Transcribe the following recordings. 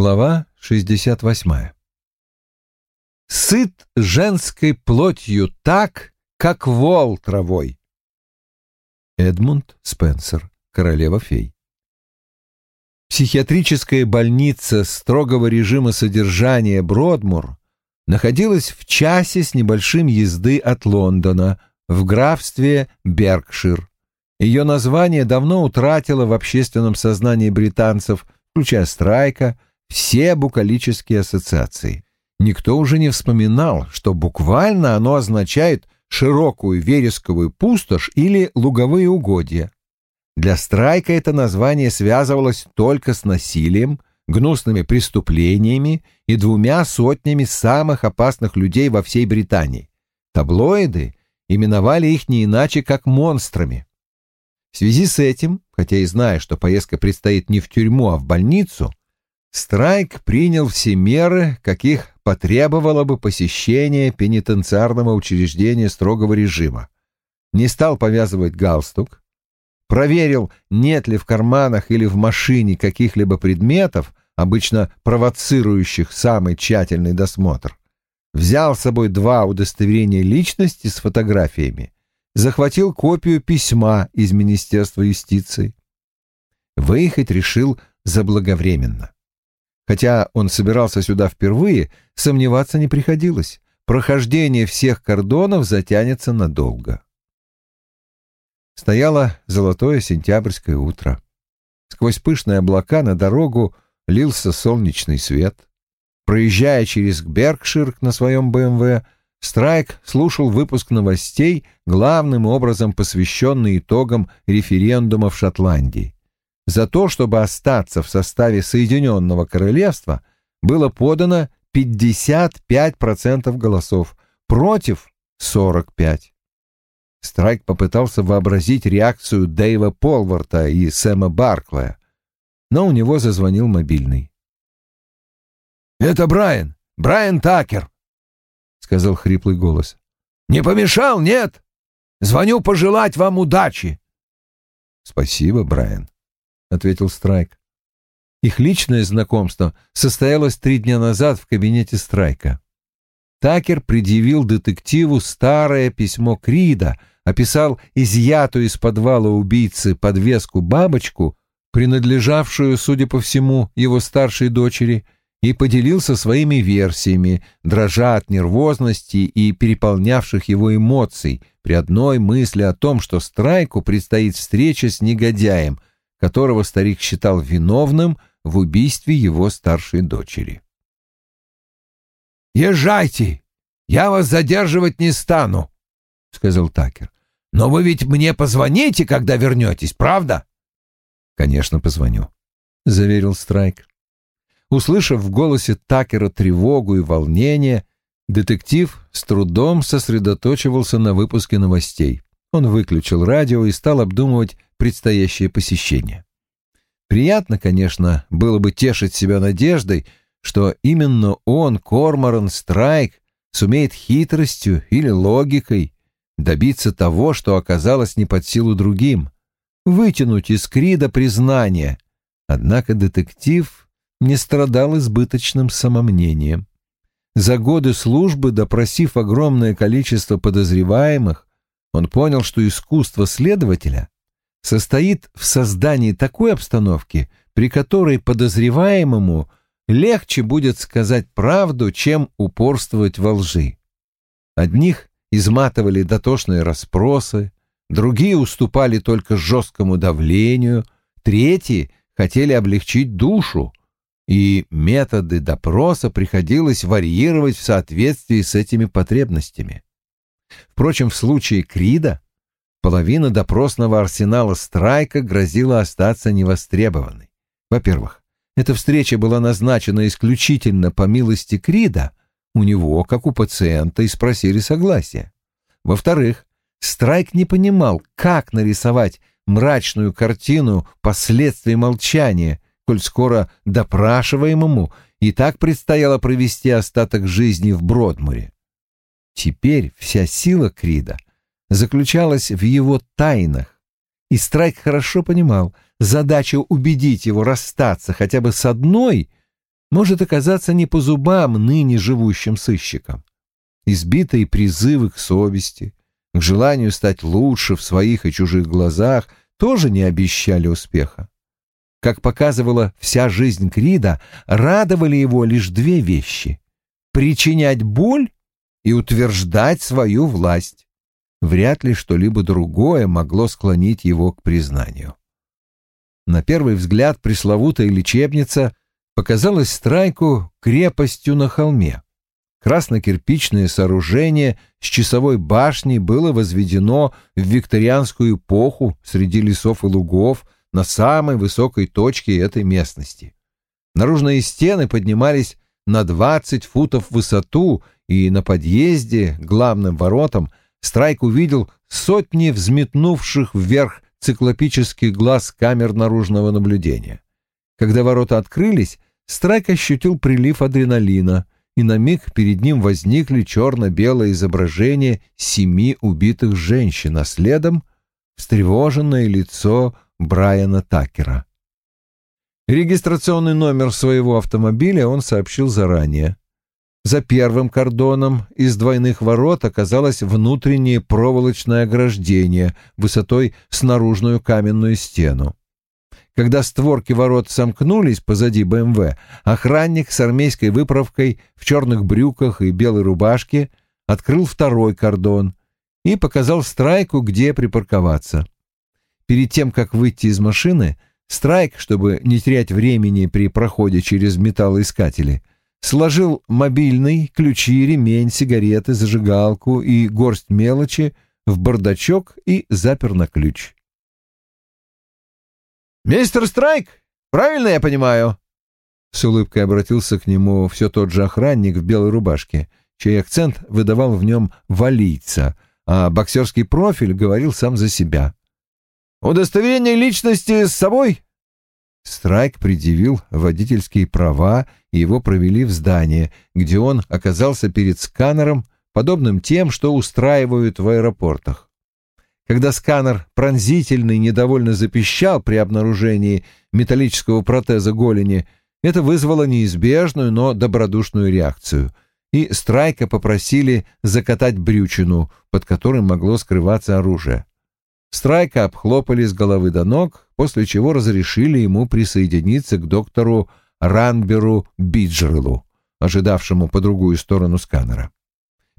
Глава 68. Сыт женской плотью так, как вол травой. Эдмунд Спенсер, королева фей. Психиатрическая больница строгого режима содержания Бродмур находилась в часе с небольшим езды от Лондона в графстве Беркшир. Ее название давно утратило в общественном сознании британцев, включая Страйка, все букалические ассоциации. Никто уже не вспоминал, что буквально оно означает широкую вересковую пустошь или луговые угодья. Для Страйка это название связывалось только с насилием, гнусными преступлениями и двумя сотнями самых опасных людей во всей Британии. Таблоиды именовали их не иначе, как монстрами. В связи с этим, хотя и зная, что поездка предстоит не в тюрьму, а в больницу, Страйк принял все меры, каких потребовало бы посещение пенитенциарного учреждения строгого режима. Не стал повязывать галстук, проверил, нет ли в карманах или в машине каких-либо предметов, обычно провоцирующих самый тщательный досмотр. Взял с собой два удостоверения личности с фотографиями, захватил копию письма из Министерства юстиции. Выехать решил заблаговременно. Хотя он собирался сюда впервые, сомневаться не приходилось. Прохождение всех кордонов затянется надолго. Стояло золотое сентябрьское утро. Сквозь пышные облака на дорогу лился солнечный свет. Проезжая через Беркшир на своем БМВ, Страйк слушал выпуск новостей, главным образом посвященный итогам референдума в Шотландии. За то, чтобы остаться в составе Соединенного Королевства, было подано 55% голосов, против 45%. Страйк попытался вообразить реакцию Дэйва Полварта и Сэма Барклая, но у него зазвонил мобильный. «Это Брайан! Брайан Такер!» — сказал хриплый голос. «Не помешал, нет? Звоню пожелать вам удачи!» «Спасибо, Брайан», — ответил Страйк. Их личное знакомство состоялось три дня назад в кабинете Страйка. Такер предъявил детективу старое письмо Крида, описал изъятую из подвала убийцы подвеску-бабочку, принадлежавшую, судя по всему, его старшей дочери, и поделился своими версиями, дрожа от нервозности и переполнявших его эмоций при одной мысли о том, что Страйку предстоит встреча с негодяем, которого старик считал виновным в убийстве его старшей дочери. «Езжайте! Я вас задерживать не стану», — сказал Такер. «Но вы ведь мне позвоните, когда вернетесь, правда?» «Конечно, позвоню», — заверил Страйк. Услышав в голосе Такера тревогу и волнение, детектив с трудом сосредоточивался на выпуске новостей. Он выключил радио и стал обдумывать предстоящее посещение. Приятно, конечно, было бы тешить себя надеждой, что именно он, Корморан Страйк, сумеет хитростью или логикой добиться того, что оказалось не под силу другим, вытянуть из Крида признание. Однако детектив не страдал избыточным самомнением. За годы службы, допросив огромное количество подозреваемых, он понял, что искусство следователя состоит в создании такой обстановки, при которой подозреваемому легче будет сказать правду, чем упорствовать во лжи. Одних изматывали дотошные расспросы, другие уступали только жесткому давлению, третьи хотели облегчить душу, и методы допроса приходилось варьировать в соответствии с этими потребностями. Впрочем, в случае Крида половина допросного арсенала Страйка грозила остаться невостребованной. Во-первых, эта встреча была назначена исключительно по милости Крида, у него, как у пациента, и спросили согласия. Во-вторых, Страйк не понимал, как нарисовать мрачную картину последствий молчания, коль скоро допрашиваемому и так предстояло провести остаток жизни в Бродмуре. Теперь вся сила Крида заключалась в его тайнах, и Страйк хорошо понимал, задача убедить его расстаться хотя бы с одной может оказаться не по зубам ныне живущим сыщикам. Избитые призывы к совести, к желанию стать лучше в своих и чужих глазах тоже не обещали успеха. Как показывала вся жизнь Крида, радовали его лишь две вещи — причинять боль и утверждать свою власть. Вряд ли что-либо другое могло склонить его к признанию. На первый взгляд пресловутая лечебница показалась Страйку крепостью на холме. Краснокирпичное сооружение с часовой башней было возведено в викторианскую эпоху среди лесов и лугов на самой высокой точке этой местности. Наружные стены поднимались на 20 футов в высоту, и на подъезде главным воротам Страйк увидел сотни взметнувших вверх циклопических глаз камер наружного наблюдения. Когда ворота открылись, Страйк ощутил прилив адреналина — и на миг перед ним возникли черно-белое изображение семи убитых женщин, а следом встревоженное лицо Брайана Такера. Регистрационный номер своего автомобиля он сообщил заранее. За первым кордоном из двойных ворот оказалось внутреннее проволочное ограждение высотой с наружную каменную стену. Когда створки ворот сомкнулись позади БМВ, охранник с армейской выправкой в черных брюках и белой рубашке открыл второй кордон и показал Страйку, где припарковаться. Перед тем, как выйти из машины, Страйк, чтобы не терять времени при проходе через металлоискатели, сложил мобильный, ключи, ремень, сигареты, зажигалку и горсть мелочи в бардачок и запер на ключ. «Мистер Страйк, правильно я понимаю?» С улыбкой обратился к нему все тот же охранник в белой рубашке, чей акцент выдавал в нем валийца, а боксерский профиль говорил сам за себя. «Удостоверение личности с собой?» Страйк предъявил водительские права, и его провели в здание, где он оказался перед сканером, подобным тем, что устраивают в аэропортах. Когда сканер пронзительно и недовольно запищал при обнаружении металлического протеза голени, это вызвало неизбежную, но добродушную реакцию. И Страйка попросили закатать брючину, под которой могло скрываться оружие. Страйка обхлопали с головы до ног, после чего разрешили ему присоединиться к доктору Ранберу Биджерлу, ожидавшему по другую сторону сканера.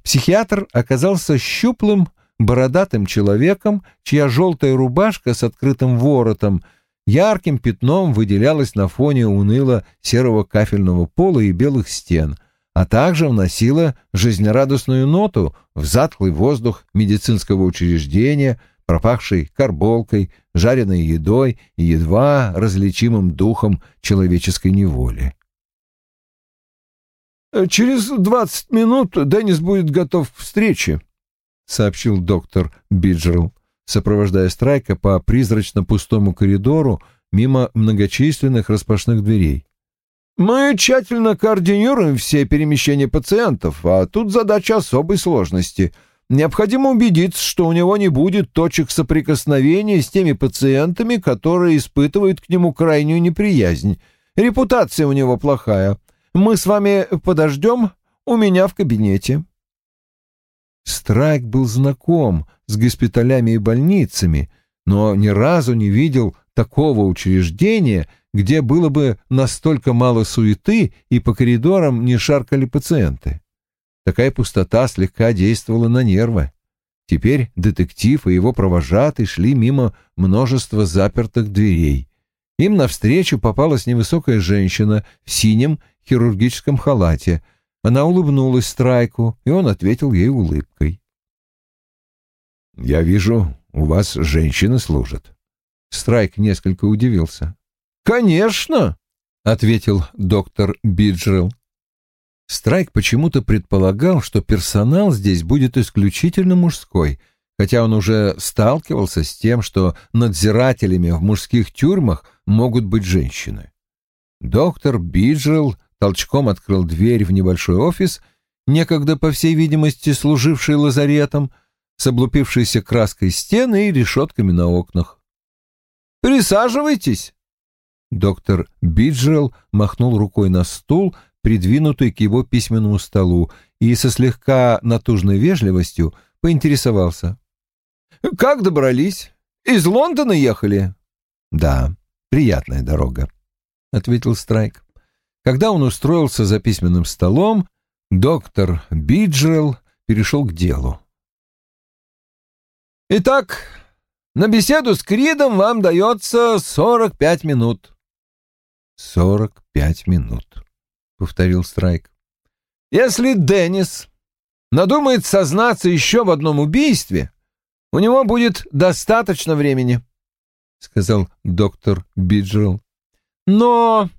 Психиатр оказался щуплым, бородатым человеком, чья желтая рубашка с открытым воротом ярким пятном выделялась на фоне уныло серого кафельного пола и белых стен, а также вносила жизнерадостную ноту в затхлый воздух медицинского учреждения, пропахший карболкой, жареной едой и едва различимым духом человеческой неволи. «Через двадцать минут Деннис будет готов к встрече», сообщил доктор Биджерл, сопровождая Страйка по призрачно пустому коридору мимо многочисленных распашных дверей. «Мы тщательно координируем все перемещения пациентов, а тут задача особой сложности. Необходимо убедиться, что у него не будет точек соприкосновения с теми пациентами, которые испытывают к нему крайнюю неприязнь. Репутация у него плохая. Мы с вами подождем у меня в кабинете». Страйк был знаком с госпиталями и больницами, но ни разу не видел такого учреждения, где было бы настолько мало суеты и по коридорам не шаркали пациенты. Такая пустота слегка действовала на нервы. Теперь детектив и его провожатый шли мимо множества запертых дверей. Им навстречу попалась невысокая женщина в синем хирургическом халате — она улыбнулась Страйку, и он ответил ей улыбкой. «Я вижу, у вас женщины служат». Страйк несколько удивился. «Конечно!» — ответил доктор Биджерл. Страйк почему-то предполагал, что персонал здесь будет исключительно мужской, хотя он уже сталкивался с тем, что надзирателями в мужских тюрьмах могут быть женщины. Доктор Биджерл толчком открыл дверь в небольшой офис, некогда, по всей видимости, служивший лазаретом, с облупившейся краской стены и решетками на окнах. «Присаживайтесь!» Доктор Биджерл махнул рукой на стул, придвинутый к его письменному столу, и со слегка натужной вежливостью поинтересовался. «Как добрались? Из Лондона ехали?» «Да, приятная дорога», — ответил Страйк. Когда он устроился за письменным столом, доктор Биджерл перешел к делу. «Итак, на беседу с Кридом вам дается сорок пять минут». «Сорок пять минут», — повторил Страйк. «Если Деннис надумает сознаться еще в одном убийстве, у него будет достаточно времени», — сказал доктор Биджерл. «Но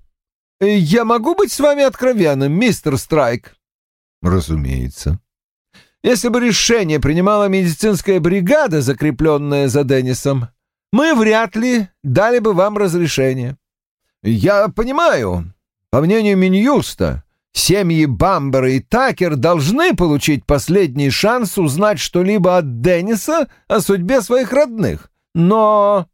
я могу быть с вами откровенным, мистер Страйк?» «Разумеется», если бы решение принимала медицинская бригада, закрепленная за Деннисом, мы вряд ли дали бы вам разрешение. Я понимаю, по мнению Минюста, семьи Бамбера и Такер должны получить последний шанс узнать что-либо от Денниса о судьбе своих родных. Но...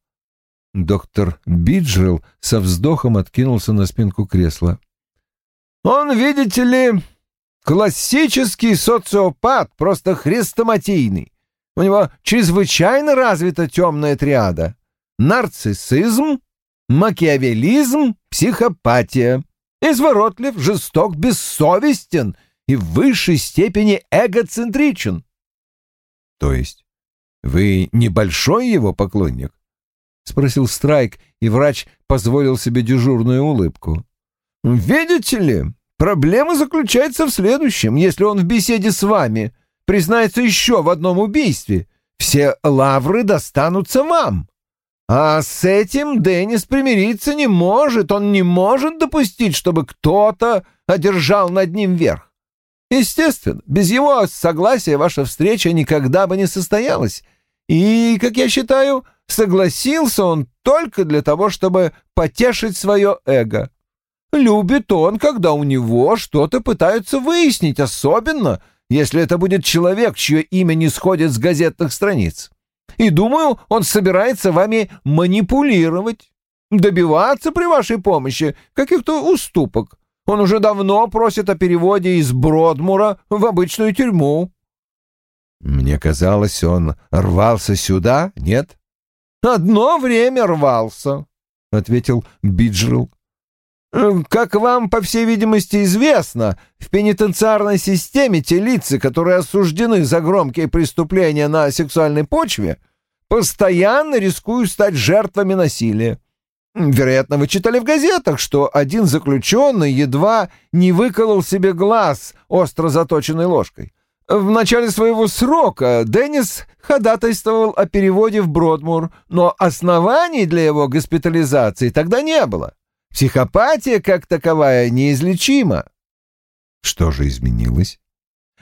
Доктор Биджерл со вздохом откинулся на спинку кресла. Он, видите ли, Классический социопат, просто хрестоматийный. У него чрезвычайно развита темная триада. Нарциссизм, макиавелизм, психопатия. Изворотлив, жесток, бессовестен и в высшей степени эгоцентричен. То есть вы небольшой его поклонник? Спросил Страйк, и врач позволил себе дежурную улыбку. Видите ли, Проблема заключается в следующем. Если он в беседе с вами признается еще в одном убийстве, все лавры достанутся вам. А с этим Деннис примириться не может. Он не может допустить, чтобы кто-то одержал над ним верх. Естественно, без его согласия ваша встреча никогда бы не состоялась. И, как я считаю, согласился он только для того, чтобы потешить свое эго. Любит он, когда у него что-то пытаются выяснить, особенно если это будет человек, чье имя не сходит с газетных страниц. И думаю, он собирается вами манипулировать, добиваться при вашей помощи каких-то уступок. Он уже давно просит о переводе из Бродмура в обычную тюрьму. Мне казалось, он рвался сюда, нет? Одно время рвался, — ответил Биджерл. Э, как вам, по всей видимости, известно, в пенитенциарной системе те лица, которые осуждены за громкие преступления на сексуальной почве, постоянно рискуют стать жертвами насилия. Вероятно, вы читали в газетах, что один заключенный едва не выколол себе глаз остро заточенной ложкой. В начале своего срока Деннис ходатайствовал о переводе в Бродмур, но оснований для его госпитализации тогда не было. Психопатия, как таковая, неизлечима. Что же изменилось?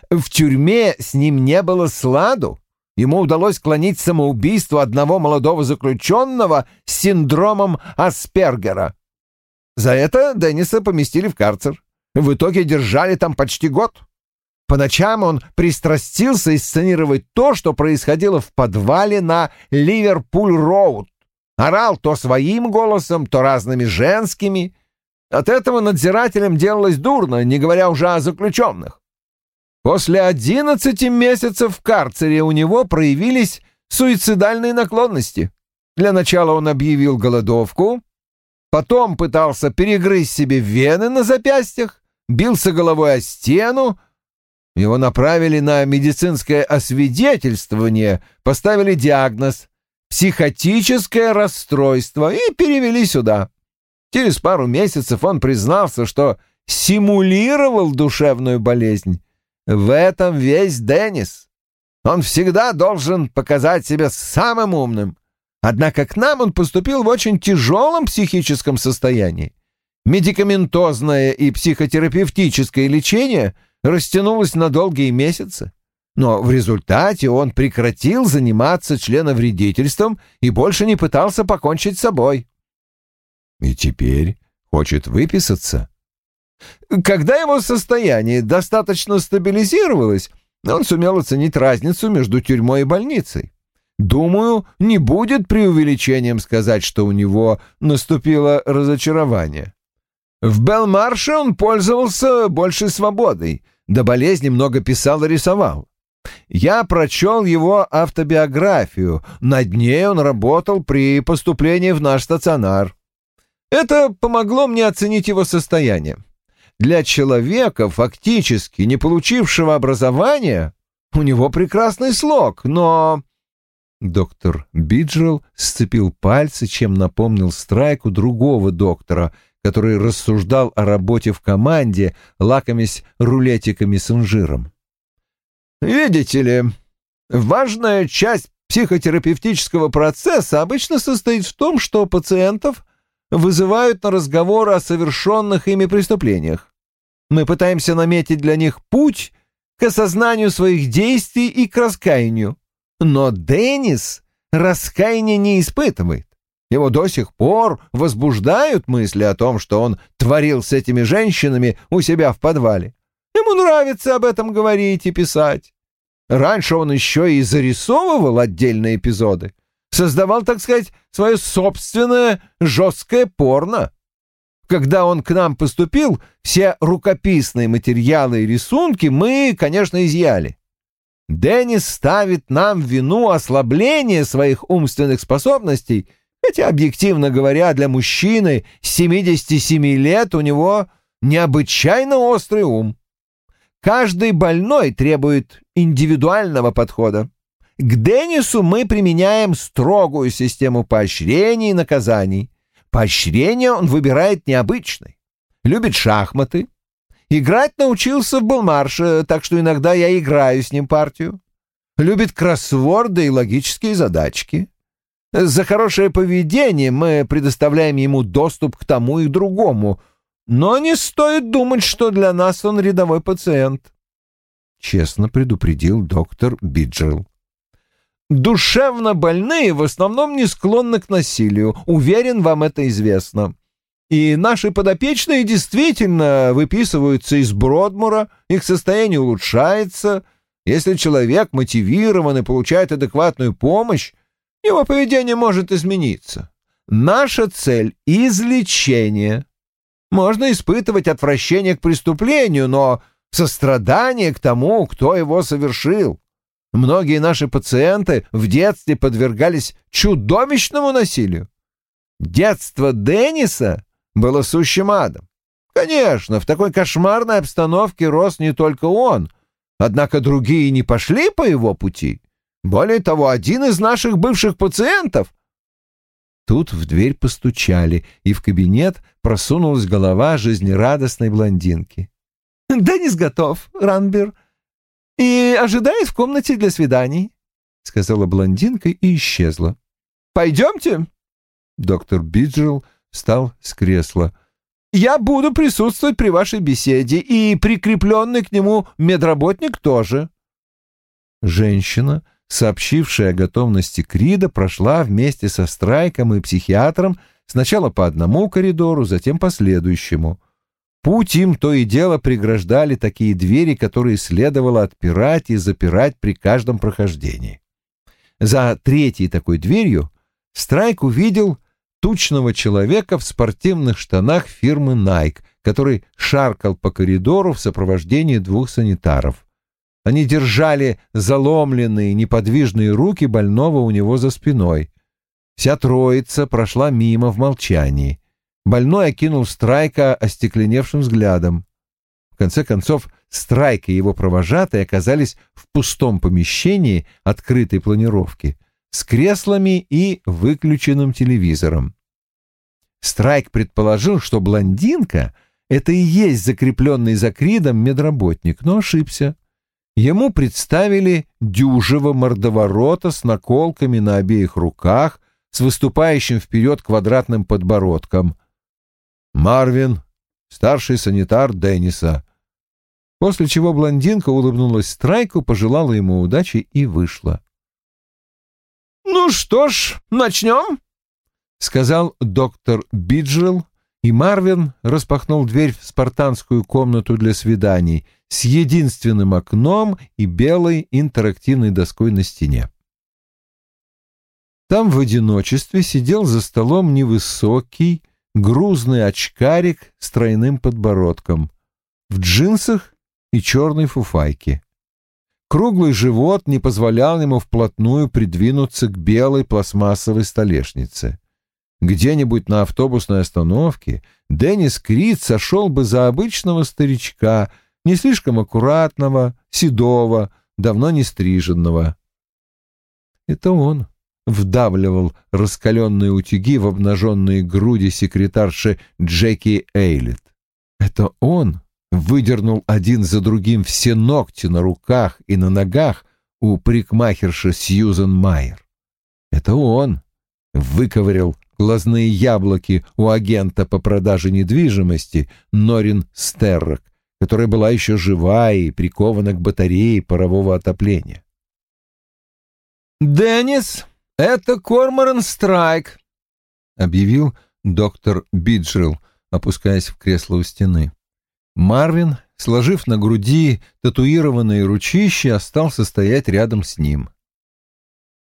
В тюрьме с ним не было сладу. Ему удалось склонить самоубийство одного молодого заключенного с синдромом Аспергера. За это Денниса поместили в карцер. В итоге держали там почти год. По ночам он пристрастился исценировать то, что происходило в подвале на Ливерпуль-Роуд. Орал то своим голосом, то разными женскими. От этого надзирателям делалось дурно, не говоря уже о заключенных. После одиннадцати месяцев в карцере у него проявились суицидальные наклонности. Для начала он объявил голодовку, потом пытался перегрызть себе вены на запястьях, бился головой о стену, его направили на медицинское освидетельствование, поставили диагноз психотическое расстройство и перевели сюда. Через пару месяцев он признался, что симулировал душевную болезнь. В этом весь Деннис. Он всегда должен показать себя самым умным. Однако к нам он поступил в очень тяжелом психическом состоянии. Медикаментозное и психотерапевтическое лечение растянулось на долгие месяцы но в результате он прекратил заниматься членовредительством и больше не пытался покончить с собой. И теперь хочет выписаться. Когда его состояние достаточно стабилизировалось, он сумел оценить разницу между тюрьмой и больницей. Думаю, не будет преувеличением сказать, что у него наступило разочарование. В Белмарше он пользовался большей свободой, до болезни много писал и рисовал. Я прочел его автобиографию, над ней он работал при поступлении в наш стационар. Это помогло мне оценить его состояние. Для человека, фактически не получившего образования, у него прекрасный слог, но...» Доктор Биджел сцепил пальцы, чем напомнил Страйку другого доктора, который рассуждал о работе в команде, лакомясь рулетиками с инжиром. «Видите ли, важная часть психотерапевтического процесса обычно состоит в том, что пациентов вызывают на разговор о совершенных ими преступлениях. Мы пытаемся наметить для них путь к осознанию своих действий и к раскаянию. Но Деннис раскаяния не испытывает. Его до сих пор возбуждают мысли о том, что он творил с этими женщинами у себя в подвале. Ему нравится об этом говорить и писать. Раньше он еще и зарисовывал отдельные эпизоды. Создавал, так сказать, свое собственное жесткое порно. Когда он к нам поступил, все рукописные материалы и рисунки мы, конечно, изъяли. Деннис ставит нам вину ослабление своих умственных способностей, хотя, объективно говоря, для мужчины 77 лет у него необычайно острый ум. Каждый больной требует индивидуального подхода. К Деннису мы применяем строгую систему поощрений и наказаний. Поощрение он выбирает необычное. Любит шахматы. Играть научился в Белмарше, так что иногда я играю с ним партию. Любит кроссворды и логические задачки. За хорошее поведение мы предоставляем ему доступ к тому и другому, но не стоит думать, что для нас он рядовой пациент. Честно предупредил доктор Биджел. Душевно больные в основном не склонны к насилию, уверен, вам это известно. И наши подопечные действительно выписываются из Бродмура, их состояние улучшается. Если человек мотивирован и получает адекватную помощь, его поведение может измениться. Наша цель — излечение. Можно испытывать отвращение к преступлению, но сострадание к тому, кто его совершил. Многие наши пациенты в детстве подвергались чудовищному насилию. Детство Денниса было сущим адом. Конечно, в такой кошмарной обстановке рос не только он, однако другие не пошли по его пути. Более того, один из наших бывших пациентов... Тут в дверь постучали, и в кабинет просунулась голова жизнерадостной блондинки. «Деннис готов, Ранбер и ожидает в комнате для свиданий», — сказала блондинка и исчезла. «Пойдемте». Доктор Биджел встал с кресла. «Я буду присутствовать при вашей беседе, и прикрепленный к нему медработник тоже». Женщина, сообщившая о готовности Крида, прошла вместе со Страйком и психиатром сначала по одному коридору, затем по следующему. Путь им то и дело преграждали такие двери, которые следовало отпирать и запирать при каждом прохождении. За третьей такой дверью Страйк увидел тучного человека в спортивных штанах фирмы Nike, который шаркал по коридору в сопровождении двух санитаров. Они держали заломленные неподвижные руки больного у него за спиной. Вся троица прошла мимо в молчании. Больной окинул Страйка остекленевшим взглядом. В конце концов, Страйк и его провожатые оказались в пустом помещении открытой планировки с креслами и выключенным телевизором. Страйк предположил, что блондинка — это и есть закрепленный за Кридом медработник, но ошибся. Ему представили дюжего мордоворота с наколками на обеих руках, с выступающим вперед квадратным подбородком — Марвин, старший санитар Денниса. После чего блондинка улыбнулась Страйку, пожелала ему удачи и вышла. «Ну что ж, начнем?» — сказал доктор Биджел, и Марвин распахнул дверь в спартанскую комнату для свиданий с единственным окном и белой интерактивной доской на стене. Там в одиночестве сидел за столом невысокий, грузный очкарик с тройным подбородком, в джинсах и черной фуфайке. Круглый живот не позволял ему вплотную придвинуться к белой пластмассовой столешнице. Где-нибудь на автобусной остановке Деннис Крид сошел бы за обычного старичка, не слишком аккуратного, седого, давно не стриженного. Это он вдавливал раскаленные утюги в обнаженные груди секретарши Джеки Эйлет. Это он выдернул один за другим все ногти на руках и на ногах у парикмахерши Сьюзен Майер. Это он выковырял глазные яблоки у агента по продаже недвижимости Норин Стеррок, которая была еще жива и прикована к батарее парового отопления. «Деннис, это Корморан Страйк», — объявил доктор Биджерл, опускаясь в кресло у стены. Марвин, сложив на груди татуированные ручищи, остался стоять рядом с ним.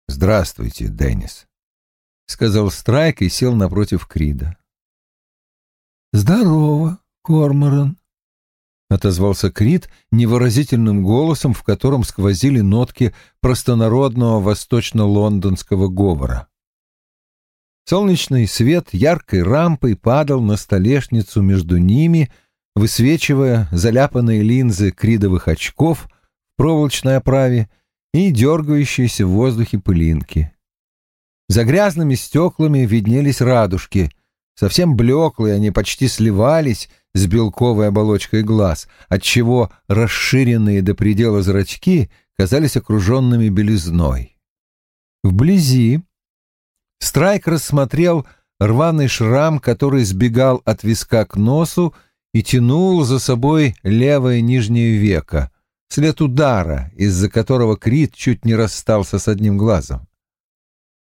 «Здравствуйте, Деннис», — сказал Страйк и сел напротив Крида. «Здорово, Корморан», — отозвался Крид невыразительным голосом, в котором сквозили нотки простонародного восточно-лондонского говора. Солнечный свет яркой рампой падал на столешницу между ними, высвечивая заляпанные линзы кридовых очков в проволочной оправе и дергающиеся в воздухе пылинки. За грязными стеклами виднелись радужки. Совсем блеклые они почти сливались с белковой оболочкой глаз, отчего расширенные до предела зрачки казались окруженными белизной. Вблизи Страйк рассмотрел рваный шрам, который сбегал от виска к носу и тянул за собой левое нижнее веко, след удара, из-за которого Крит чуть не расстался с одним глазом.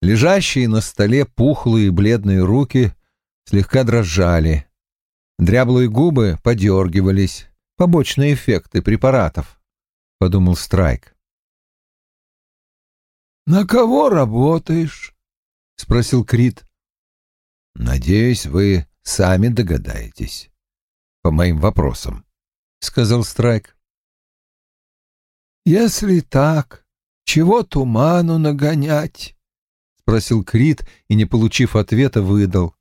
Лежащие на столе пухлые бледные руки слегка дрожали — Дряблые губы подергивались. Побочные эффекты препаратов, — подумал Страйк. «На кого работаешь?» — спросил Крит. «Надеюсь, вы сами догадаетесь. По моим вопросам», — сказал Страйк. «Если так, чего туману нагонять?» — спросил Крит и, не получив ответа, выдал.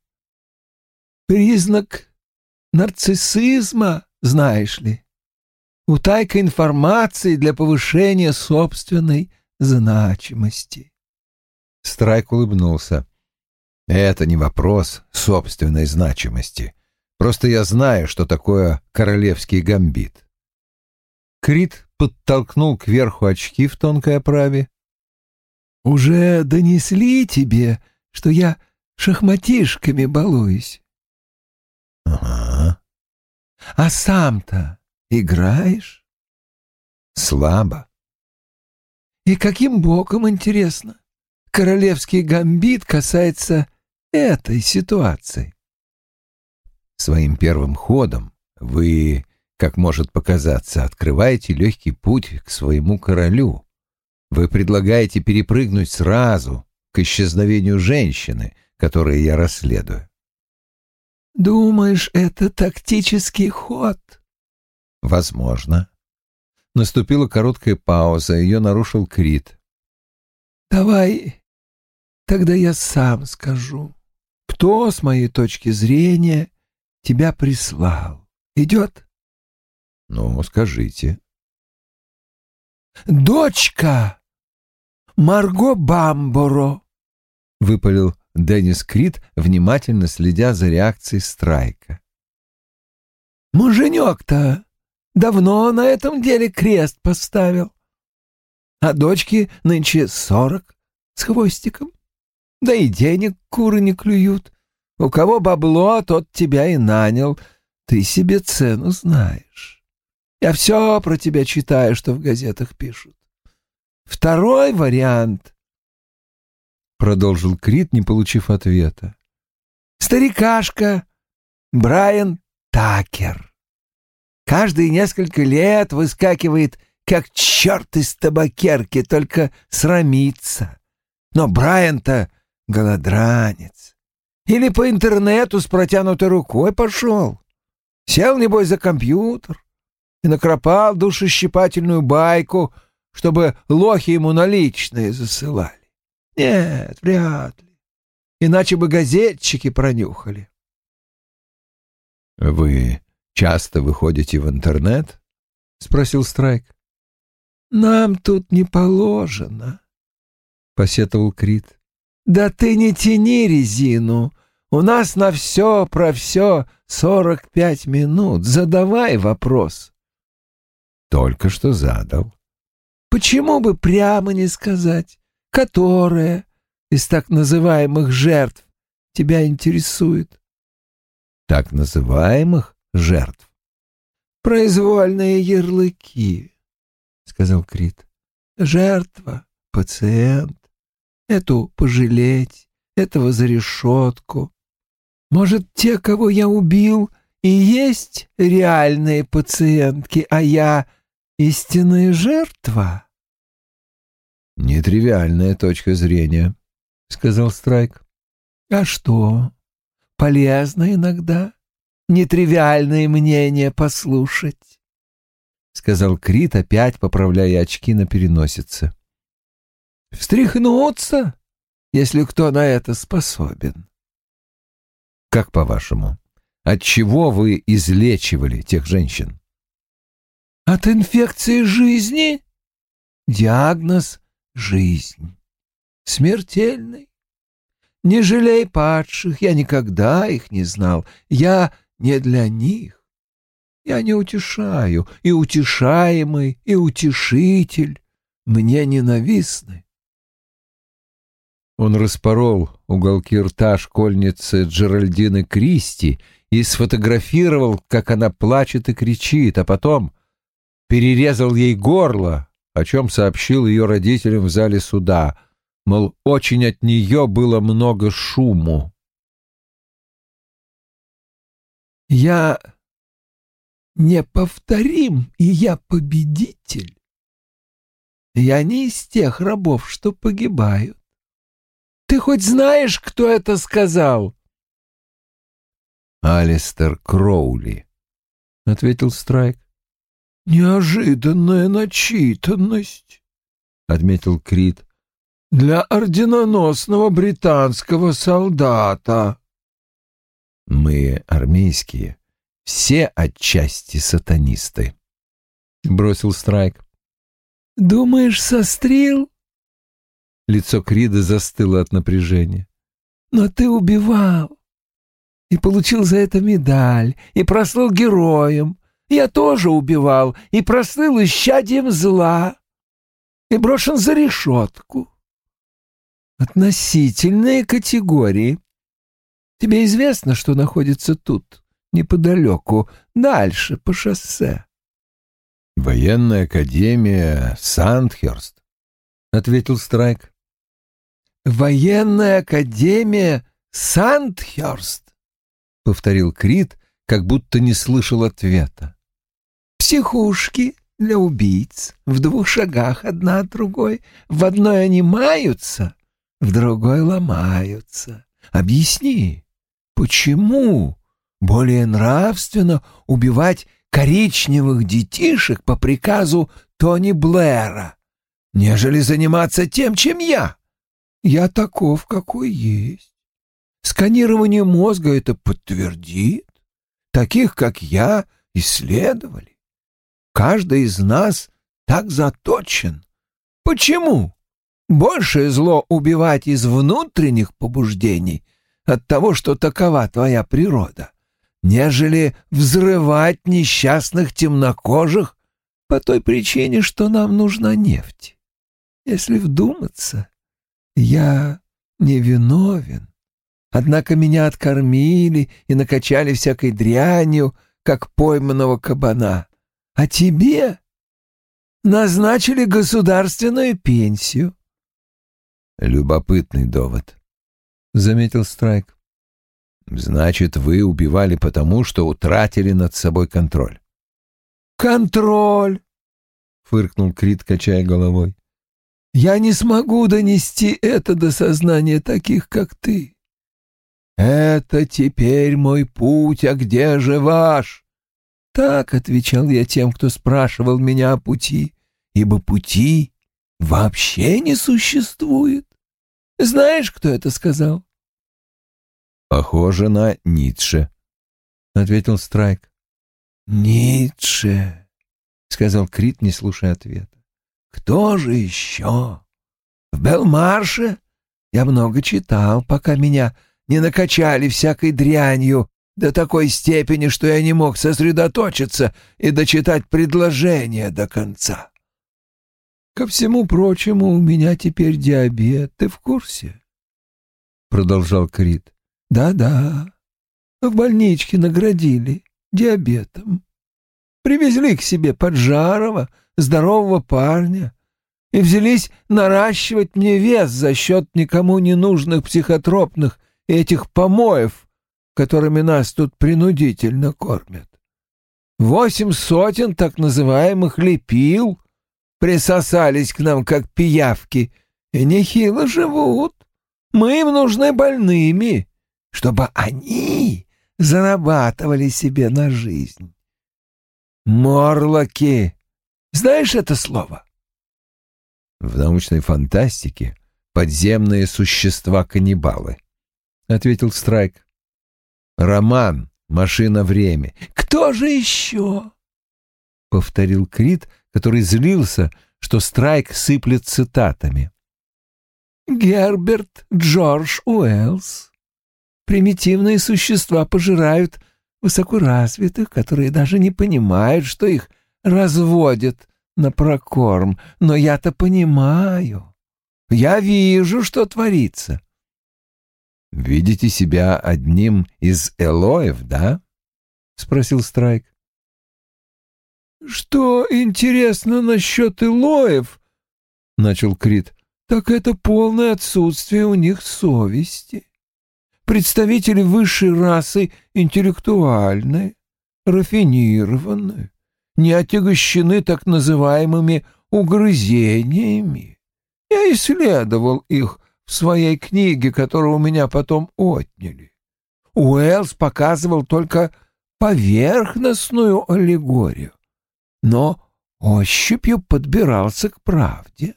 «Признак нарциссизма, знаешь ли. Утайка информации для повышения собственной значимости. Страйк улыбнулся. Это не вопрос собственной значимости. Просто я знаю, что такое королевский гамбит. Крит подтолкнул кверху очки в тонкой оправе. «Уже донесли тебе, что я шахматишками балуюсь?» «Ага. А сам-то играешь? Слабо. И каким боком, интересно, королевский гамбит касается этой ситуации? Своим первым ходом вы, как может показаться, открываете легкий путь к своему королю. Вы предлагаете перепрыгнуть сразу к исчезновению женщины, которую я расследую. Думаешь, это тактический ход? Возможно. Наступила короткая пауза, ее нарушил Крит. Давай тогда я сам скажу, кто, с моей точки зрения, тебя прислал. Идет? Ну, скажите. Дочка Марго Бамборо, — выпалил Деннис Крид, внимательно следя за реакцией Страйка. «Муженек-то давно на этом деле крест поставил. А дочки нынче сорок с хвостиком. Да и денег куры не клюют. У кого бабло, тот тебя и нанял. Ты себе цену знаешь. Я все про тебя читаю, что в газетах пишут. Второй вариант продолжил Крит, не получив ответа. Старикашка Брайан Такер. Каждые несколько лет выскакивает, как черт из табакерки, только срамится. Но Брайан-то голодранец. Или по интернету с протянутой рукой пошел. Сел, небось, за компьютер и накропал душещипательную байку, чтобы лохи ему наличные засылали. Нет, вряд ли. Иначе бы газетчики пронюхали. «Вы часто выходите в интернет?» — спросил Страйк. «Нам тут не положено», — посетовал Крит. «Да ты не тяни резину. У нас на все про все сорок пять минут. Задавай вопрос». «Только что задал». «Почему бы прямо не сказать, которая из так называемых жертв тебя интересует?» «Так называемых жертв?» «Произвольные ярлыки», — сказал Крит. «Жертва, пациент, эту пожалеть, этого за решетку. Может, те, кого я убил, и есть реальные пациентки, а я истинная жертва?» «Нетривиальная точка зрения», — сказал Страйк. «А что? Полезно иногда нетривиальные мнения послушать», — сказал Крит, опять поправляя очки на переносице. «Встряхнуться, если кто на это способен». «Как по-вашему, от чего вы излечивали тех женщин?» «От инфекции жизни?» «Диагноз — жизнь. Смертельный. Не жалей падших, я никогда их не знал. Я не для них. Я не утешаю, и утешаемый, и утешитель мне ненавистны. Он распорол уголки рта школьницы Джеральдины Кристи и сфотографировал, как она плачет и кричит, а потом перерезал ей горло, о чем сообщил ее родителям в зале суда, мол, очень от нее было много шуму. Я неповторим, и я победитель. Я не из тех рабов, что погибают. Ты хоть знаешь, кто это сказал? Алистер Кроули, — ответил Страйк. Неожиданная начитанность, — отметил Крит, — для орденоносного британского солдата. Мы армейские, все отчасти сатанисты. Бросил Страйк. Думаешь, сострил? Лицо Крида застыло от напряжения. Но ты убивал. И получил за это медаль, и прослыл героем. Я тоже убивал, и прослыл исчадием зла. И брошен за решетку. Относительные категории. Тебе известно, что находится тут, неподалеку, дальше, по шоссе?» «Военная академия Сандхерст», — ответил Страйк. «Военная академия Сандхерст», — повторил Крит, как будто не слышал ответа. «Психушки для убийц, в двух шагах одна от другой. В одной они маются, в другой ломаются. Объясни, Почему более нравственно убивать коричневых детишек по приказу Тони Блэра, нежели заниматься тем, чем я? Я таков, какой есть. Сканирование мозга это подтвердит. Таких, как я, исследовали. Каждый из нас так заточен. Почему? Большее зло убивать из внутренних побуждений, от того, что такова твоя природа, нежели взрывать несчастных темнокожих по той причине, что нам нужна нефть. Если вдуматься, я невиновен. Однако меня откормили и накачали всякой дрянью, как пойманного кабана. А тебе назначили государственную пенсию. Любопытный довод. — заметил Страйк. «Значит, вы убивали потому, что утратили над собой контроль». «Контроль!» — фыркнул Крит, качая головой. Я не смогу донести это до сознания таких, как ты. Это теперь мой путь, а где же ваш? Так отвечал я тем, кто спрашивал меня о пути, ибо пути вообще не существует. Знаешь, кто это сказал? Похоже на Ницше, ответил Страйк. Ницше, сказал Крит, не слушая ответа. Кто же еще? В Белмарше я много читал, пока меня не накачали всякой дрянью до такой степени, что я не мог сосредоточиться и дочитать предложение до конца. Ко всему прочему, у меня теперь диабет, ты в курсе? Продолжал Крит. Да-да, в больничке наградили диабетом. Привезли к себе Поджарова, здорового парня, и взялись наращивать мне вес за счет никому не нужных психотропных этих помоев, которыми нас тут принудительно кормят. Восемь сотен так называемых лепил присосались к нам, как пиявки, и нехило живут. Мы им нужны больными, чтобы они зарабатывали себе на жизнь. Морлоки. Знаешь это слово? В научной фантастике подземные существа-каннибалы, — ответил Страйк. Роман «Машина время». Кто же еще? — повторил Крит, который злился, что Страйк сыплет цитатами. Герберт Джордж Уэллс. Примитивные существа пожирают высокоразвитых, которые даже не понимают, что их разводят на прокорм. Но я-то понимаю. Я вижу, что творится. «Видите себя одним из Элоев, да?» — спросил Страйк. «Что интересно насчет Элоев?» — начал Крит. «Так это полное отсутствие у них совести. Представители высшей расы интеллектуальны, рафинированы, не отягощены так называемыми угрызениями. Я исследовал их своей книге, которую у меня потом отняли. Уэллс показывал только поверхностную аллегорию, но ощупью подбирался к правде.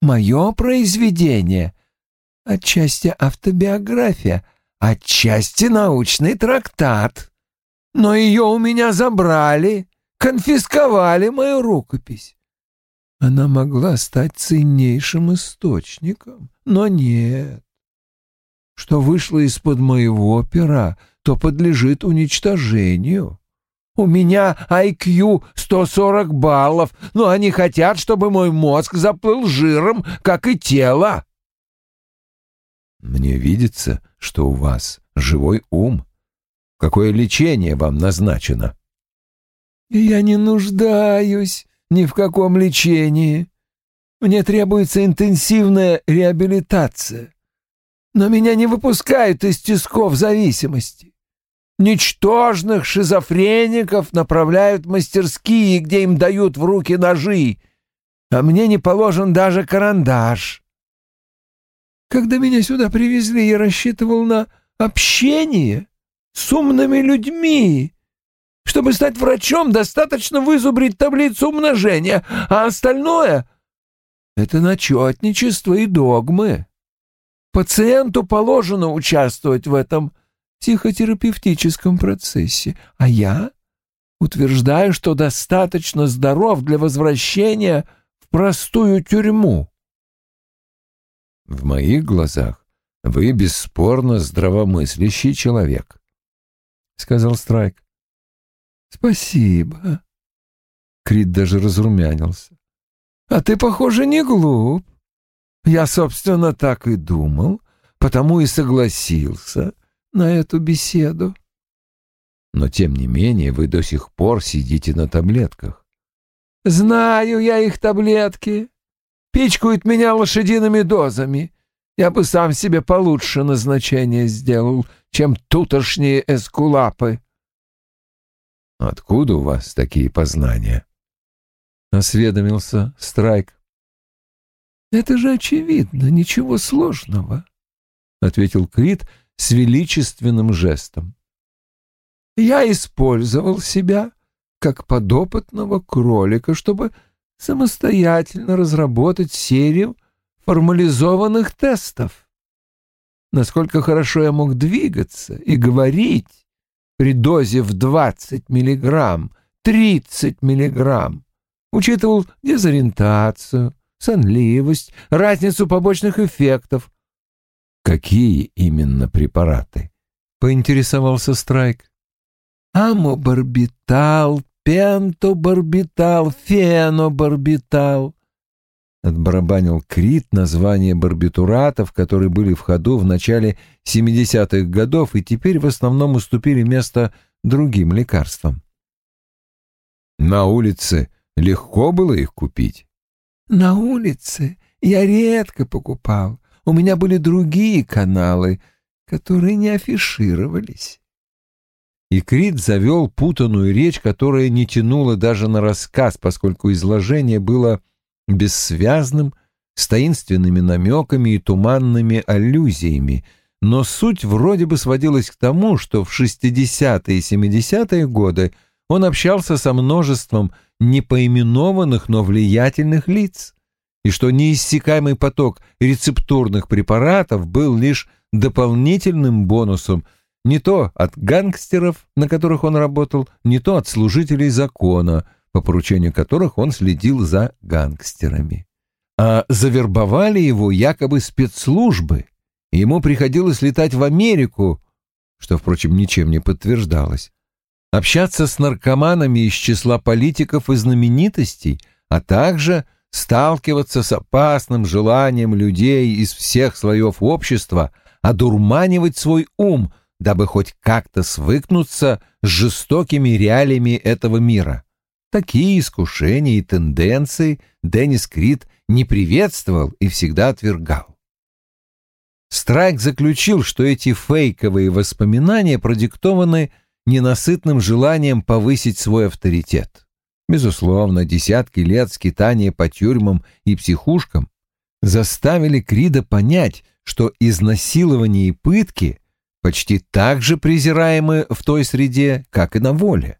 Мое произведение — отчасти автобиография, отчасти научный трактат. Но ее у меня забрали, конфисковали мою рукопись. Она могла стать ценнейшим источником, но нет. Что вышло из-под моего пера, то подлежит уничтожению. У меня IQ 140 баллов, но они хотят, чтобы мой мозг заплыл жиром, как и тело. Мне видится, что у вас живой ум. Какое лечение вам назначено? Я не нуждаюсь ни в каком лечении. Мне требуется интенсивная реабилитация. Но меня не выпускают из тисков зависимости. Ничтожных шизофреников направляют в мастерские, где им дают в руки ножи, а мне не положен даже карандаш. Когда меня сюда привезли, я рассчитывал на общение с умными людьми, чтобы стать врачом, достаточно вызубрить таблицу умножения, а остальное — это начетничество и догмы. Пациенту положено участвовать в этом психотерапевтическом процессе, а я утверждаю, что достаточно здоров для возвращения в простую тюрьму. В моих глазах вы бесспорно здравомыслящий человек, — сказал Страйк. «Спасибо». Крит даже разрумянился. «А ты, похоже, не глуп. Я, собственно, так и думал, потому и согласился на эту беседу». «Но, тем не менее, вы до сих пор сидите на таблетках». «Знаю я их таблетки. Пичкают меня лошадиными дозами. Я бы сам себе получше назначение сделал, чем тутошние эскулапы». Откуда у вас такие познания? Осведомился Страйк. Это же очевидно, ничего сложного, — ответил Крит с величественным жестом. Я использовал себя как подопытного кролика, чтобы самостоятельно разработать серию формализованных тестов. Насколько хорошо я мог двигаться и говорить при дозе в 20 миллиграмм, 30 миллиграмм, учитывал дезориентацию, сонливость, разницу побочных эффектов. Какие именно препараты? Поинтересовался Страйк. Амобарбитал, пентобарбитал, фенобарбитал. Отбарабанил Крит названия барбитуратов, которые были в ходу в начале 70-х годов и теперь в основном уступили место другим лекарствам. На улице легко было их купить? На улице я редко покупал. У меня были другие каналы, которые не афишировались. И Крит завел путанную речь, которая не тянула даже на рассказ, поскольку изложение было бессвязным, с таинственными намеками и туманными аллюзиями, но суть вроде бы сводилась к тому, что в 60-е и 70-е годы он общался со множеством непоименованных, но влиятельных лиц, и что неиссякаемый поток рецептурных препаратов был лишь дополнительным бонусом не то от гангстеров, на которых он работал, не то от служителей закона, по поручению которых он следил за гангстерами. А завербовали его якобы спецслужбы, и ему приходилось летать в Америку, что, впрочем, ничем не подтверждалось, общаться с наркоманами из числа политиков и знаменитостей, а также сталкиваться с опасным желанием людей из всех слоев общества одурманивать свой ум, дабы хоть как-то свыкнуться с жестокими реалиями этого мира. Такие искушения и тенденции Деннис Крид не приветствовал и всегда отвергал. Страйк заключил, что эти фейковые воспоминания продиктованы ненасытным желанием повысить свой авторитет. Безусловно, десятки лет скитания по тюрьмам и психушкам заставили Крида понять, что изнасилование и пытки почти так же презираемы в той среде, как и на воле.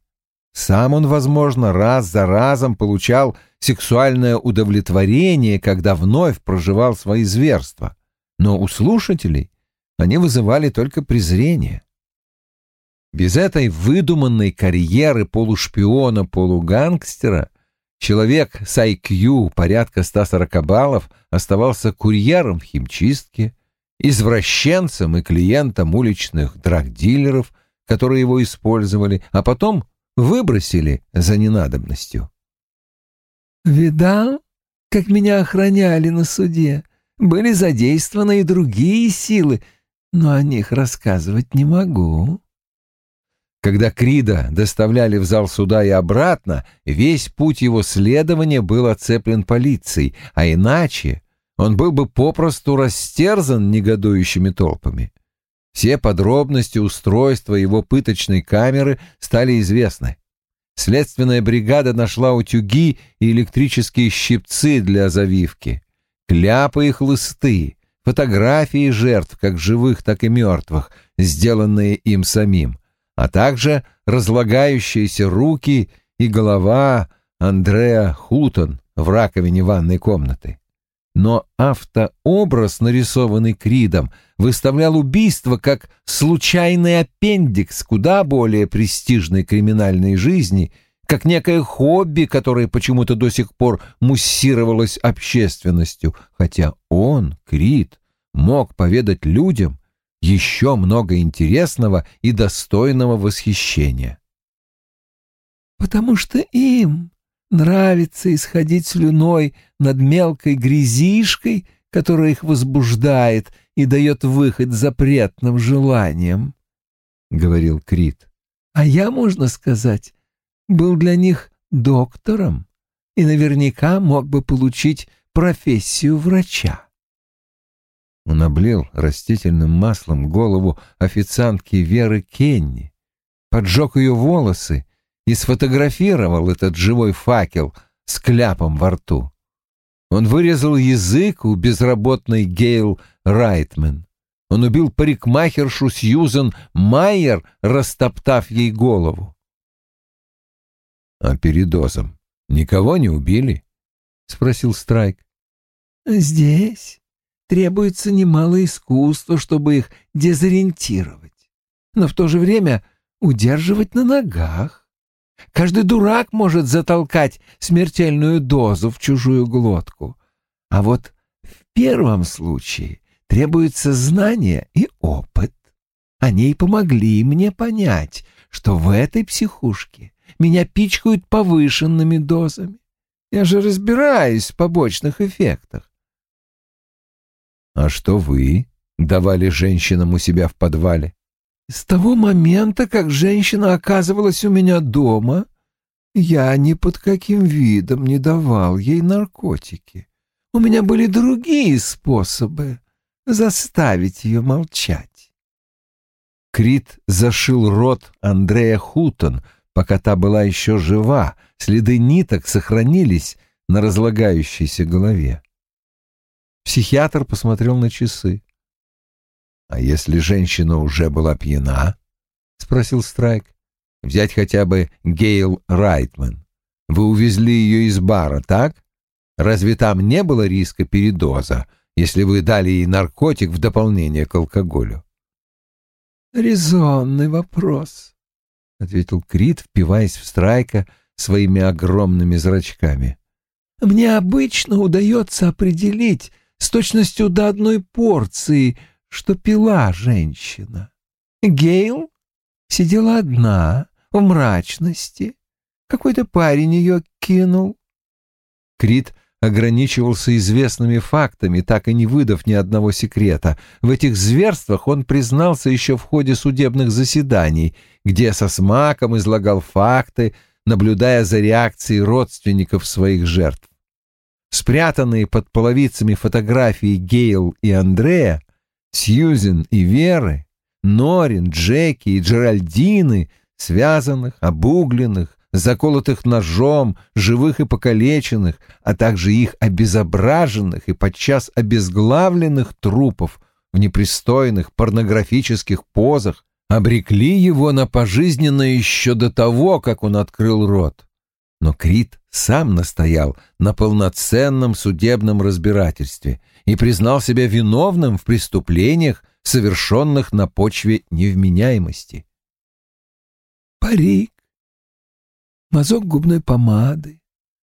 Сам он, возможно, раз за разом получал сексуальное удовлетворение, когда вновь проживал свои зверства, но у слушателей они вызывали только презрение. Без этой выдуманной карьеры полушпиона-полугангстера человек с IQ порядка 140 баллов оставался курьером в химчистке, извращенцем и клиентом уличных драгдилеров, которые его использовали, а потом выбросили за ненадобностью. «Видал, как меня охраняли на суде? Были задействованы и другие силы, но о них рассказывать не могу». Когда Крида доставляли в зал суда и обратно, весь путь его следования был оцеплен полицией, а иначе он был бы попросту растерзан негодующими толпами. Все подробности устройства его пыточной камеры стали известны. Следственная бригада нашла утюги и электрические щипцы для завивки, кляпы и хлысты, фотографии жертв, как живых, так и мертвых, сделанные им самим, а также разлагающиеся руки и голова Андреа Хутон в раковине ванной комнаты. Но автообраз, нарисованный Кридом, выставлял убийство как случайный аппендикс куда более престижной криминальной жизни, как некое хобби, которое почему-то до сих пор муссировалось общественностью, хотя он, Крид, мог поведать людям еще много интересного и достойного восхищения. «Потому что им нравится исходить слюной над мелкой грязишкой, которая их возбуждает и дает выход запретным желаниям», — говорил Крит. «А я, можно сказать, был для них доктором и наверняка мог бы получить профессию врача». Он облил растительным маслом голову официантки Веры Кенни, поджег ее волосы и сфотографировал этот живой факел с кляпом во рту. Он вырезал язык у безработной Гейл Райтмен. Он убил парикмахершу Сьюзен Майер, растоптав ей голову. «А передозом никого не убили?» — спросил Страйк. «Здесь требуется немало искусства, чтобы их дезориентировать, но в то же время удерживать на ногах. Каждый дурак может затолкать смертельную дозу в чужую глотку. А вот в первом случае требуется знание и опыт. Они и помогли мне понять, что в этой психушке меня пичкают повышенными дозами. Я же разбираюсь в побочных эффектах. А что вы давали женщинам у себя в подвале? С того момента, как женщина оказывалась у меня дома, я ни под каким видом не давал ей наркотики. У меня были другие способы заставить ее молчать. Крит зашил рот Андрея Хутон, пока та была еще жива, следы ниток сохранились на разлагающейся голове. Психиатр посмотрел на часы. «А если женщина уже была пьяна?» — спросил Страйк. «Взять хотя бы Гейл Райтман. Вы увезли ее из бара, так? Разве там не было риска передоза, если вы дали ей наркотик в дополнение к алкоголю?» «Резонный вопрос», — ответил Крит, впиваясь в Страйка своими огромными зрачками. «Мне обычно удается определить с точностью до одной порции — что пила женщина. Гейл сидела одна, в мрачности. Какой-то парень ее кинул. Крит ограничивался известными фактами, так и не выдав ни одного секрета. В этих зверствах он признался еще в ходе судебных заседаний, где со смаком излагал факты, наблюдая за реакцией родственников своих жертв. Спрятанные под половицами фотографии Гейл и Андрея Сьюзен и Веры, Норин, Джеки и Джеральдины, связанных, обугленных, заколотых ножом, живых и покалеченных, а также их обезображенных и подчас обезглавленных трупов в непристойных порнографических позах, обрекли его на пожизненно еще до того, как он открыл рот. Но Крит сам настоял на полноценном судебном разбирательстве и признал себя виновным в преступлениях, совершенных на почве невменяемости. «Парик, мазок губной помады.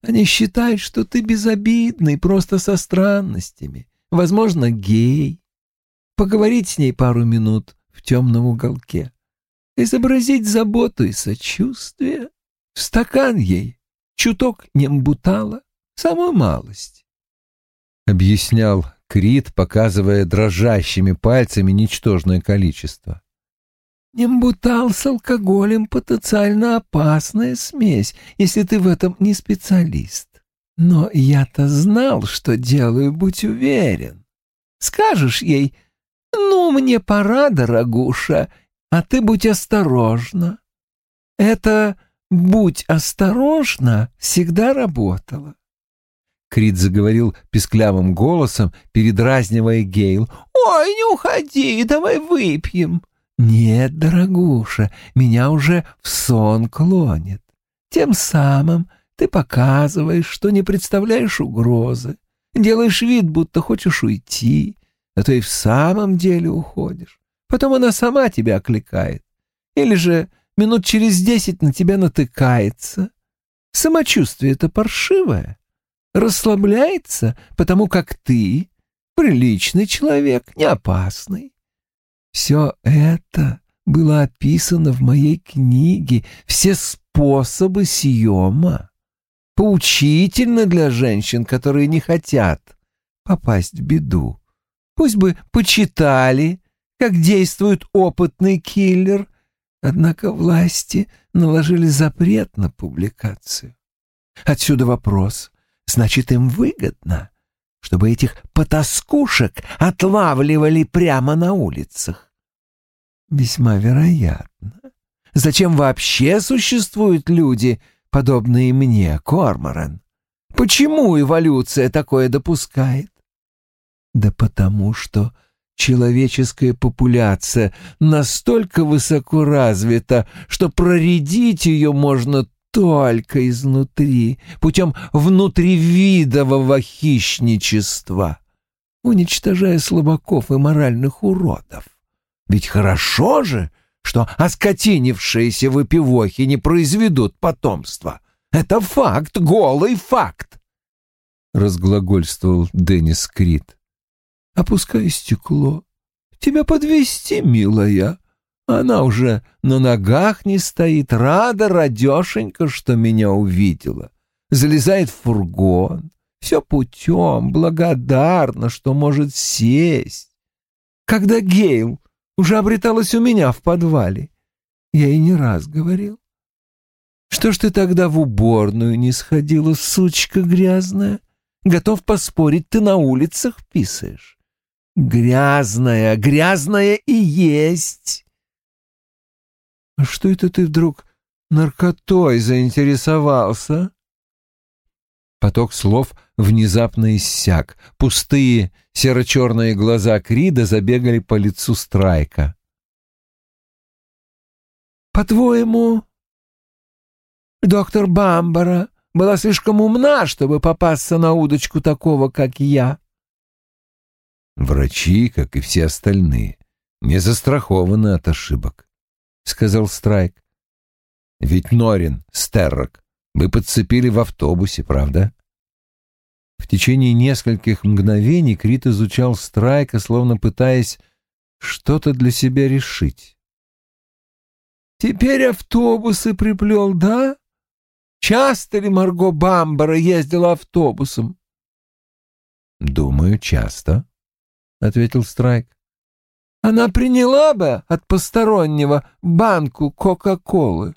Они считают, что ты безобидный, просто со странностями, возможно, гей. Поговорить с ней пару минут в темном уголке, изобразить заботу и сочувствие, в стакан ей, чуток нембутала, самую малость объяснял Крит, показывая дрожащими пальцами ничтожное количество. Нембутал с алкоголем потенциально опасная смесь, если ты в этом не специалист. Но я-то знал, что делаю, будь уверен. Скажешь ей, ну, мне пора, дорогуша, а ты будь осторожна. Это «будь осторожна» всегда работало. Крит заговорил писклявым голосом, передразнивая Гейл. «Ой, не уходи, давай выпьем». «Нет, дорогуша, меня уже в сон клонит. Тем самым ты показываешь, что не представляешь угрозы, делаешь вид, будто хочешь уйти, а то и в самом деле уходишь. Потом она сама тебя окликает. Или же минут через десять на тебя натыкается. Самочувствие-то паршивое расслабляется, потому как ты приличный человек, не опасный. Все это было описано в моей книге, все способы съема. Поучительно для женщин, которые не хотят попасть в беду. Пусть бы почитали, как действует опытный киллер, однако власти наложили запрет на публикацию. Отсюда вопрос, значит, им выгодно, чтобы этих потаскушек отлавливали прямо на улицах. Весьма вероятно. Зачем вообще существуют люди, подобные мне, Корморан? Почему эволюция такое допускает? Да потому что человеческая популяция настолько высоко развита, что проредить ее можно только изнутри, путем внутривидового хищничества, уничтожая слабаков и моральных уродов. Ведь хорошо же, что оскотинившиеся выпивохи не произведут потомства. Это факт, голый факт, — разглагольствовал Деннис Крит. Опускай стекло. Тебя подвести, милая. Она уже на ногах не стоит, рада, радешенька, что меня увидела. Залезает в фургон. Все путем, благодарна, что может сесть. Когда Гейл уже обреталась у меня в подвале, я ей не раз говорил. Что ж ты тогда в уборную не сходила, сучка грязная? Готов поспорить, ты на улицах писаешь. Грязная, грязная и есть. А что это ты вдруг наркотой заинтересовался? Поток слов внезапно иссяк. Пустые серо-черные глаза Крида забегали по лицу Страйка. «По-твоему, доктор Бамбара была слишком умна, чтобы попасться на удочку такого, как я?» Врачи, как и все остальные, не застрахованы от ошибок, — сказал Страйк. Ведь Норин, Стеррок, вы подцепили в автобусе, правда? В течение нескольких мгновений Крит изучал Страйка, словно пытаясь что-то для себя решить. «Теперь автобусы приплел, да? Часто ли Марго Бамбара ездила автобусом?» «Думаю, часто», ответил Страйк. Она приняла бы от постороннего банку Кока-Колы.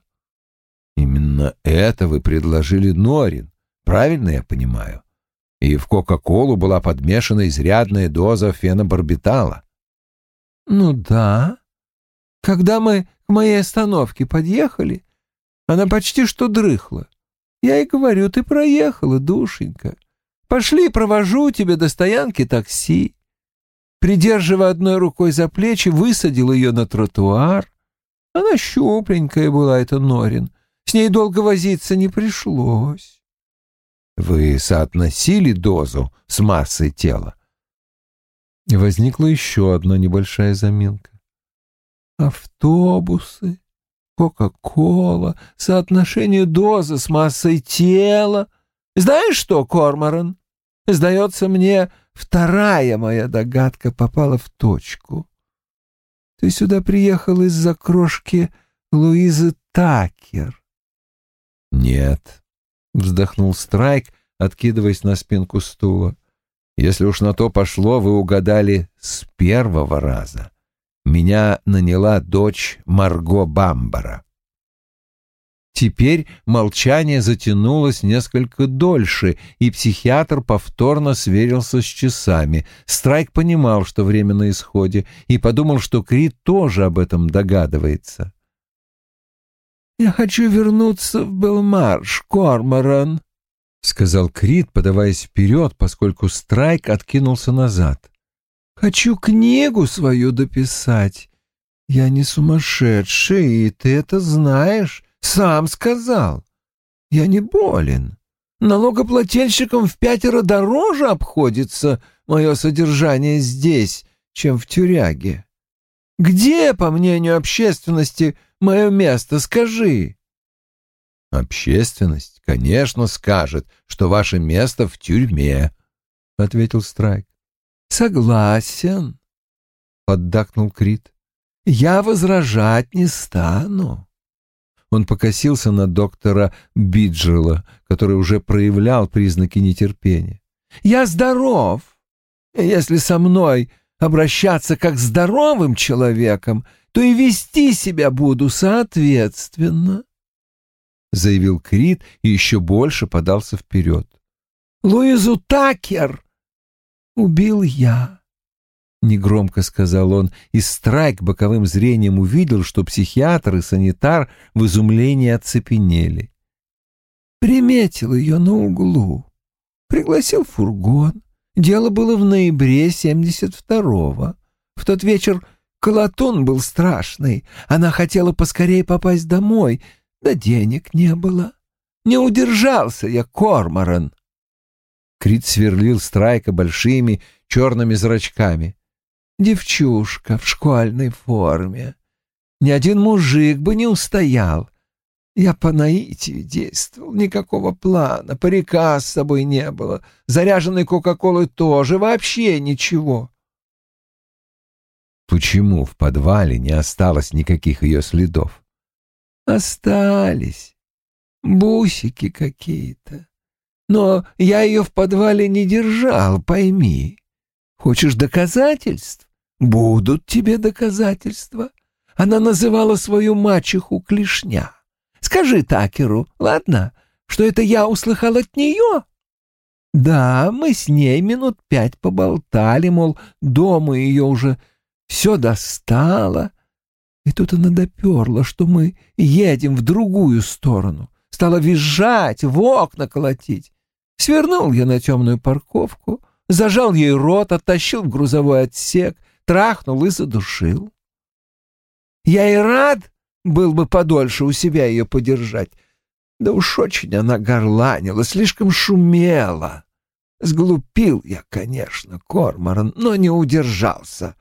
Именно это вы предложили Норин, правильно я понимаю? И в Кока-Колу была подмешана изрядная доза фенобарбитала. Ну да. Когда мы к моей остановке подъехали, она почти что дрыхла. Я ей говорю, ты проехала, душенька. Пошли, провожу тебя до стоянки такси придерживая одной рукой за плечи, высадил ее на тротуар. Она щупленькая была, эта Норин. С ней долго возиться не пришлось. Вы соотносили дозу с массой тела? Возникла еще одна небольшая заминка. Автобусы, Кока-Кола, соотношение дозы с массой тела. Знаешь что, Корморан? Сдается мне, Вторая моя догадка попала в точку. Ты сюда приехал из-за крошки Луизы Такер. Нет, вздохнул Страйк, откидываясь на спинку стула. Если уж на то пошло, вы угадали с первого раза. Меня наняла дочь Марго Бамбара. Теперь молчание затянулось несколько дольше, и психиатр повторно сверился с часами. Страйк понимал, что время на исходе, и подумал, что Крит тоже об этом догадывается. «Я хочу вернуться в Белмарш, Корморан», — сказал Крит, подаваясь вперед, поскольку Страйк откинулся назад. «Хочу книгу свою дописать. Я не сумасшедший, и ты это знаешь». Сам сказал. Я не болен. Налогоплательщикам в пятеро дороже обходится мое содержание здесь, чем в тюряге. Где, по мнению общественности, мое место, скажи?» «Общественность, конечно, скажет, что ваше место в тюрьме», — ответил Страйк. «Согласен», — поддакнул Крит. «Я возражать не стану. Он покосился на доктора Биджела, который уже проявлял признаки нетерпения. «Я здоров. Если со мной обращаться как здоровым человеком, то и вести себя буду соответственно», — заявил Крит и еще больше подался вперед. «Луизу Такер убил я. Негромко сказал он, и Страйк боковым зрением увидел, что психиатр и санитар в изумлении оцепенели. Приметил ее на углу. Пригласил фургон. Дело было в ноябре 72-го. В тот вечер колотун был страшный. Она хотела поскорее попасть домой, да денег не было. Не удержался я, Корморан. Крит сверлил Страйка большими черными зрачками. Девчушка в школьной форме. Ни один мужик бы не устоял. Я по наитию действовал, никакого плана, парика с собой не было, заряженной Кока-Колы тоже, вообще ничего. Почему в подвале не осталось никаких ее следов? Остались. Бусики какие-то. Но я ее в подвале не держал, пойми. Хочешь доказательств? Будут тебе доказательства. Она называла свою мачеху клешня. Скажи Такеру, ладно, что это я услыхал от нее? Да, мы с ней минут пять поболтали, мол, дома ее уже все достало. И тут она доперла, что мы едем в другую сторону. Стала визжать, в окна колотить. Свернул я на темную парковку, зажал ей рот, оттащил в грузовой отсек, трахнул и задушил. Я и рад был бы подольше у себя ее подержать. Да уж очень она горланила, слишком шумела. Сглупил я, конечно, Корморан, но не удержался.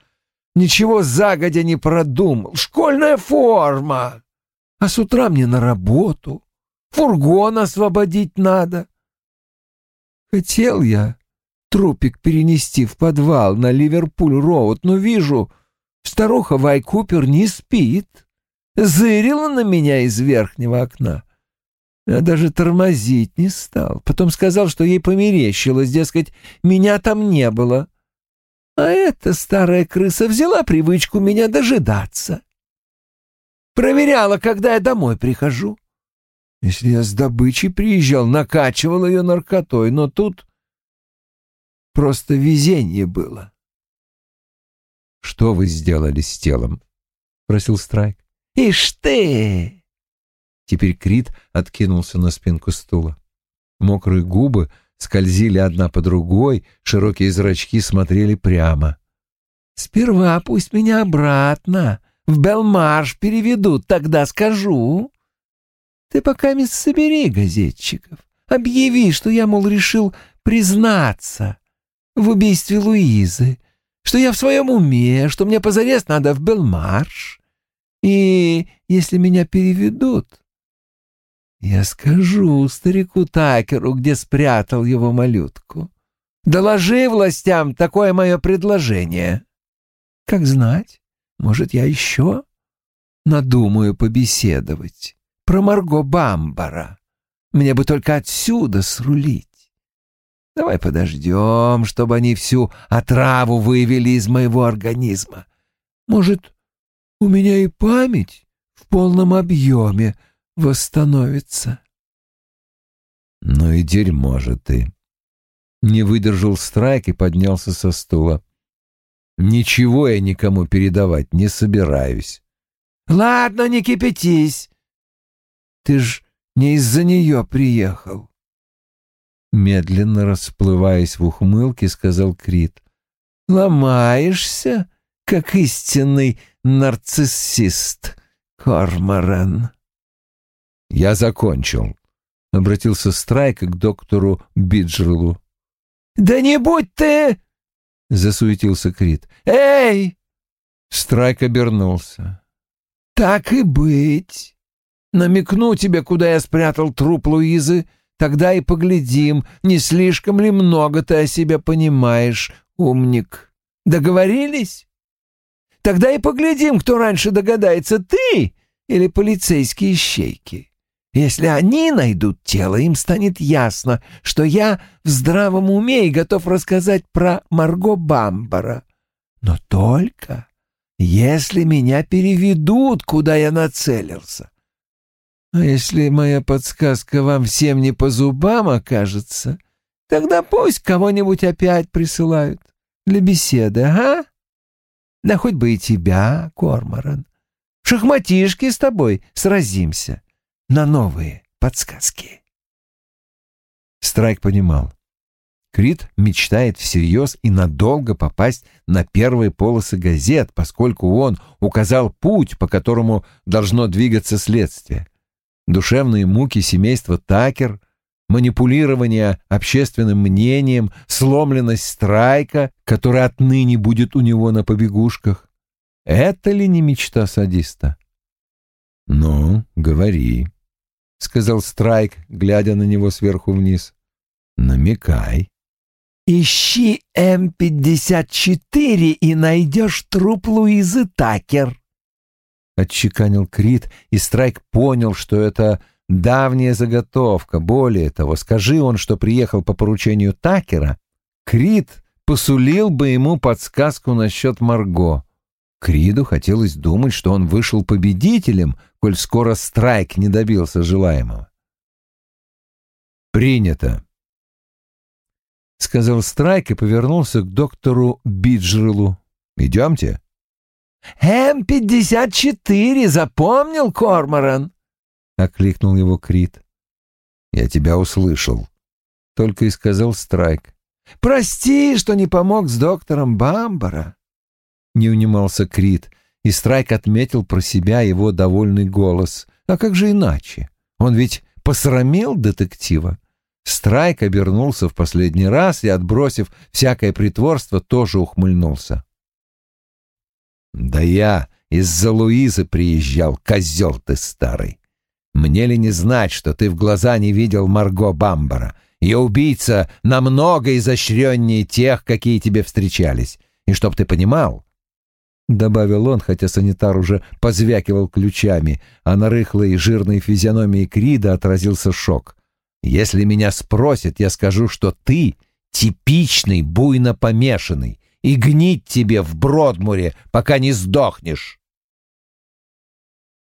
Ничего загодя не продумал. Школьная форма. А с утра мне на работу. Фургон освободить надо. Хотел я трупик перенести в подвал на Ливерпуль-Роуд, но вижу, старуха Вайкупер не спит. Зырила на меня из верхнего окна. Я даже тормозить не стал. Потом сказал, что ей померещилось, дескать, меня там не было. А эта старая крыса взяла привычку меня дожидаться. Проверяла, когда я домой прихожу. Если я с добычей приезжал, накачивал ее наркотой, но тут просто везение было. — Что вы сделали с телом? — спросил Страйк. — Ишь ты! Теперь Крит откинулся на спинку стула. Мокрые губы скользили одна по другой, широкие зрачки смотрели прямо. — Сперва пусть меня обратно в Белмарш переведут, тогда скажу. Ты пока мисс собери газетчиков. Объяви, что я, мол, решил признаться в убийстве Луизы, что я в своем уме, что мне позарез надо в Белмарш. И если меня переведут, я скажу старику Такеру, где спрятал его малютку. Доложи властям такое мое предложение. Как знать, может, я еще надумаю побеседовать про Марго Бамбара. Мне бы только отсюда срулить. Давай подождем, чтобы они всю отраву вывели из моего организма. Может, у меня и память в полном объеме восстановится. Ну и дерьмо же ты. Не выдержал страйк и поднялся со стула. Ничего я никому передавать не собираюсь. Ладно, не кипятись. Ты ж не из-за нее приехал. Медленно расплываясь в ухмылке, сказал Крит. Ломаешься, как истинный нарциссист, Корморан. Я закончил. Обратился Страйк к доктору Биджерлу. «Да не будь ты!» — засуетился Крит. «Эй!» Страйк обернулся. «Так и быть. Намекну тебе, куда я спрятал труп Луизы, тогда и поглядим, не слишком ли много ты о себе понимаешь, умник. Договорились? Тогда и поглядим, кто раньше догадается, ты или полицейские ищейки. Если они найдут тело, им станет ясно, что я в здравом уме и готов рассказать про Марго Бамбара. Но только если меня переведут, куда я нацелился. А если моя подсказка вам всем не по зубам окажется, тогда пусть кого-нибудь опять присылают для беседы, ага? Да хоть бы и тебя, Корморан. В шахматишки с тобой сразимся на новые подсказки. Страйк понимал. Крит мечтает всерьез и надолго попасть на первые полосы газет, поскольку он указал путь, по которому должно двигаться следствие. Душевные муки семейства Такер, манипулирование общественным мнением, сломленность страйка, которая отныне будет у него на побегушках. Это ли не мечта садиста? «Ну, говори», — сказал Страйк, глядя на него сверху вниз. «Намекай». «Ищи М-54 и найдешь труп Луизы Такер», — отчеканил Крит, и Страйк понял, что это давняя заготовка. Более того, скажи он, что приехал по поручению Такера, Крит посулил бы ему подсказку насчет Марго. Криду хотелось думать, что он вышел победителем, коль скоро Страйк не добился желаемого. «Принято», — сказал Страйк и повернулся к доктору Биджрелу. «Идемте». «М-54, запомнил, Корморан?» — окликнул его Крит. «Я тебя услышал», — только и сказал Страйк. «Прости, что не помог с доктором Бамбара», — не унимался Крит, и Страйк отметил про себя его довольный голос. «А как же иначе? Он ведь посрамил детектива?» Страйк обернулся в последний раз и, отбросив всякое притворство, тоже ухмыльнулся. «Да я из-за Луизы приезжал, козел ты старый. Мне ли не знать, что ты в глаза не видел Марго Бамбара? Ее убийца намного изощреннее тех, какие тебе встречались. И чтоб ты понимал, — добавил он, хотя санитар уже позвякивал ключами, а на рыхлой и жирной физиономии Крида отразился шок. Если меня спросят, я скажу, что ты типичный буйно помешанный, и гнить тебе в Бродмуре, пока не сдохнешь.